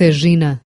Težina